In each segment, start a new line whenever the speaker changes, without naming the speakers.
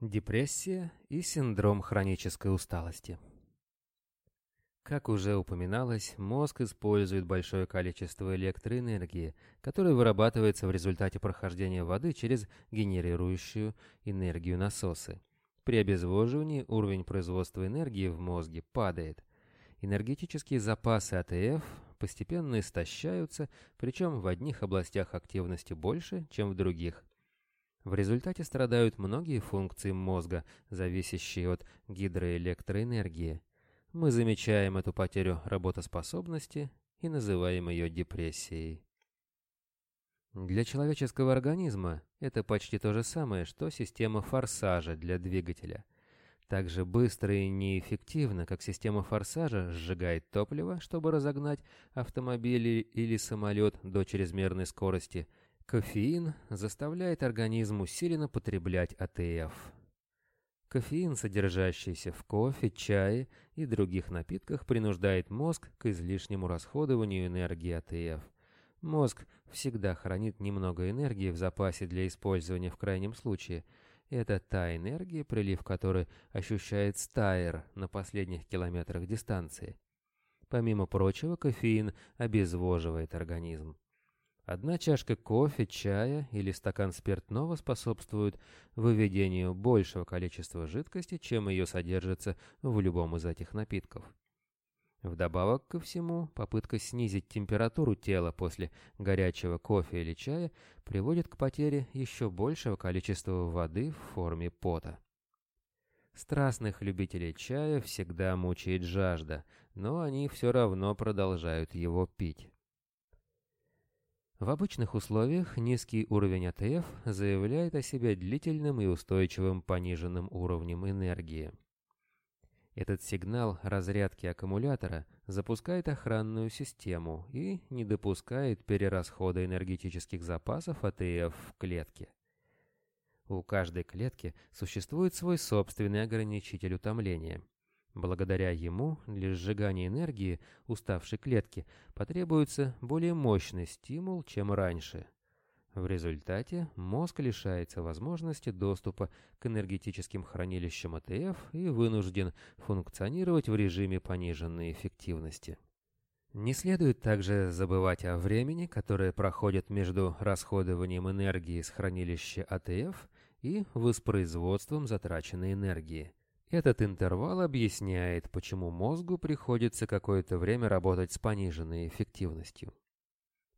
Депрессия и синдром хронической усталости. Как уже упоминалось, мозг использует большое количество электроэнергии, которая вырабатывается в результате прохождения воды через генерирующую энергию насосы. При обезвоживании уровень производства энергии в мозге падает. Энергетические запасы АТФ постепенно истощаются, причем в одних областях активности больше, чем в других. В результате страдают многие функции мозга, зависящие от гидроэлектроэнергии. Мы замечаем эту потерю работоспособности и называем ее депрессией. Для человеческого организма это почти то же самое, что система форсажа для двигателя. Так же быстро и неэффективно, как система форсажа сжигает топливо, чтобы разогнать автомобиль или самолет до чрезмерной скорости – Кофеин заставляет организм усиленно потреблять АТФ. Кофеин, содержащийся в кофе, чае и других напитках, принуждает мозг к излишнему расходованию энергии АТФ. Мозг всегда хранит немного энергии в запасе для использования в крайнем случае. Это та энергия, прилив которой ощущает стайер на последних километрах дистанции. Помимо прочего, кофеин обезвоживает организм. Одна чашка кофе, чая или стакан спиртного способствуют выведению большего количества жидкости, чем ее содержится в любом из этих напитков. Вдобавок ко всему, попытка снизить температуру тела после горячего кофе или чая приводит к потере еще большего количества воды в форме пота. Страстных любителей чая всегда мучает жажда, но они все равно продолжают его пить. В обычных условиях низкий уровень АТФ заявляет о себе длительным и устойчивым пониженным уровнем энергии. Этот сигнал разрядки аккумулятора запускает охранную систему и не допускает перерасхода энергетических запасов АТФ в клетке. У каждой клетки существует свой собственный ограничитель утомления – Благодаря ему для сжигания энергии уставшей клетки потребуется более мощный стимул, чем раньше. В результате мозг лишается возможности доступа к энергетическим хранилищам АТФ и вынужден функционировать в режиме пониженной эффективности. Не следует также забывать о времени, которое проходит между расходованием энергии из хранилища АТФ и воспроизводством затраченной энергии. Этот интервал объясняет, почему мозгу приходится какое-то время работать с пониженной эффективностью.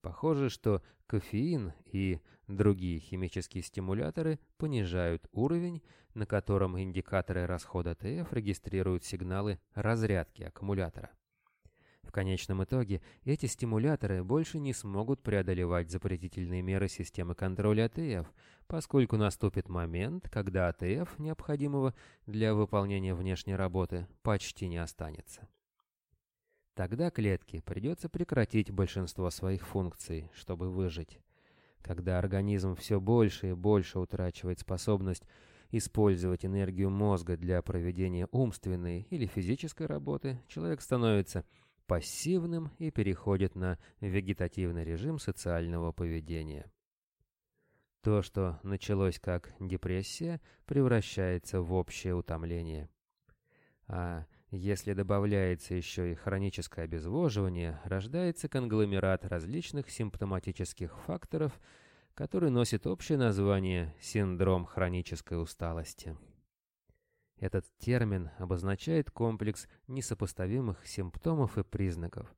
Похоже, что кофеин и другие химические стимуляторы понижают уровень, на котором индикаторы расхода ТФ регистрируют сигналы разрядки аккумулятора. В конечном итоге эти стимуляторы больше не смогут преодолевать запретительные меры системы контроля АТФ, поскольку наступит момент, когда АТФ, необходимого для выполнения внешней работы, почти не останется. Тогда клетке придется прекратить большинство своих функций, чтобы выжить. Когда организм все больше и больше утрачивает способность использовать энергию мозга для проведения умственной или физической работы, человек становится пассивным и переходит на вегетативный режим социального поведения. То, что началось как депрессия, превращается в общее утомление. А если добавляется еще и хроническое обезвоживание, рождается конгломерат различных симптоматических факторов, который носит общее название «синдром хронической усталости». Этот термин обозначает комплекс несопоставимых симптомов и признаков.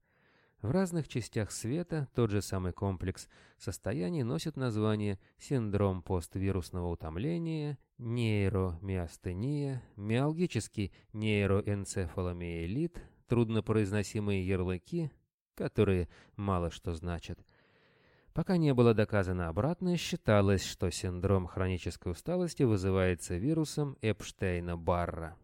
В разных частях света тот же самый комплекс состояний носит название синдром поствирусного утомления, нейромиостения, миалгический нейроэнцефаломиелит, труднопроизносимые ярлыки, которые мало что значат – Пока не было доказано обратное, считалось, что синдром хронической усталости вызывается вирусом Эпштейна-Барра.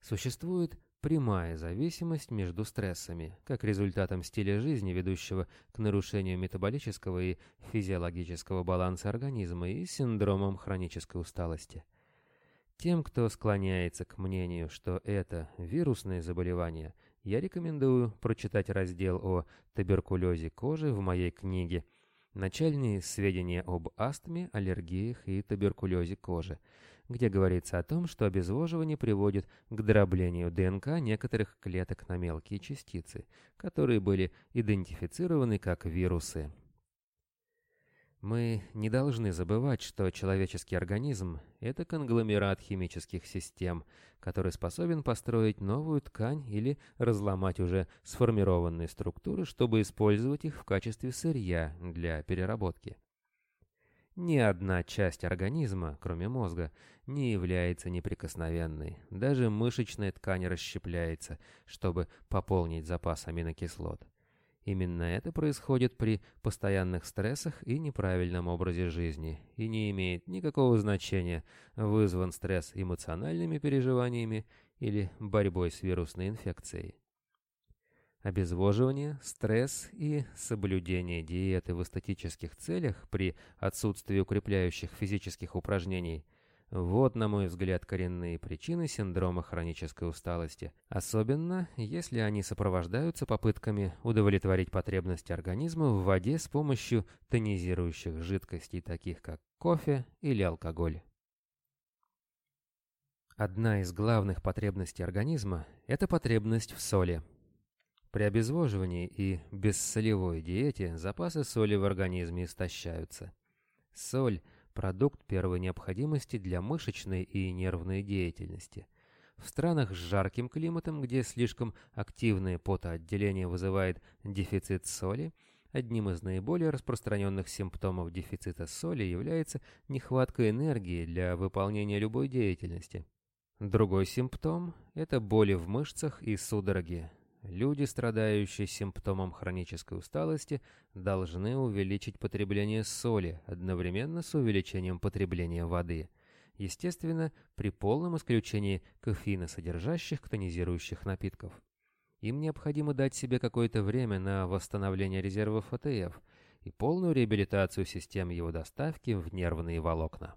Существует прямая зависимость между стрессами, как результатом стиля жизни, ведущего к нарушению метаболического и физиологического баланса организма и синдромом хронической усталости. Тем, кто склоняется к мнению, что это вирусное заболевание – я рекомендую прочитать раздел о туберкулезе кожи в моей книге Начальные сведения об астме, аллергиях и туберкулезе кожи, где говорится о том, что обезвоживание приводит к дроблению ДНК некоторых клеток на мелкие частицы, которые были идентифицированы как вирусы. Мы не должны забывать, что человеческий организм – это конгломерат химических систем, который способен построить новую ткань или разломать уже сформированные структуры, чтобы использовать их в качестве сырья для переработки. Ни одна часть организма, кроме мозга, не является неприкосновенной. Даже мышечная ткань расщепляется, чтобы пополнить запас аминокислот. Именно это происходит при постоянных стрессах и неправильном образе жизни, и не имеет никакого значения, вызван стресс эмоциональными переживаниями или борьбой с вирусной инфекцией. Обезвоживание, стресс и соблюдение диеты в эстетических целях при отсутствии укрепляющих физических упражнений – вот, на мой взгляд, коренные причины синдрома хронической усталости, особенно если они сопровождаются попытками удовлетворить потребности организма в воде с помощью тонизирующих жидкостей, таких как кофе или алкоголь. Одна из главных потребностей организма – это потребность в соли. При обезвоживании и бессолевой диете запасы соли в организме истощаются. Соль – продукт первой необходимости для мышечной и нервной деятельности. В странах с жарким климатом, где слишком активное потоотделение вызывает дефицит соли, одним из наиболее распространенных симптомов дефицита соли является нехватка энергии для выполнения любой деятельности. Другой симптом – это боли в мышцах и судороги, Люди, страдающие симптомом хронической усталости, должны увеличить потребление соли одновременно с увеличением потребления воды. Естественно, при полном исключении кофеиносодержащих тонизирующих напитков. Им необходимо дать себе какое-то время на восстановление резервов АТФ и полную реабилитацию систем его доставки в нервные волокна.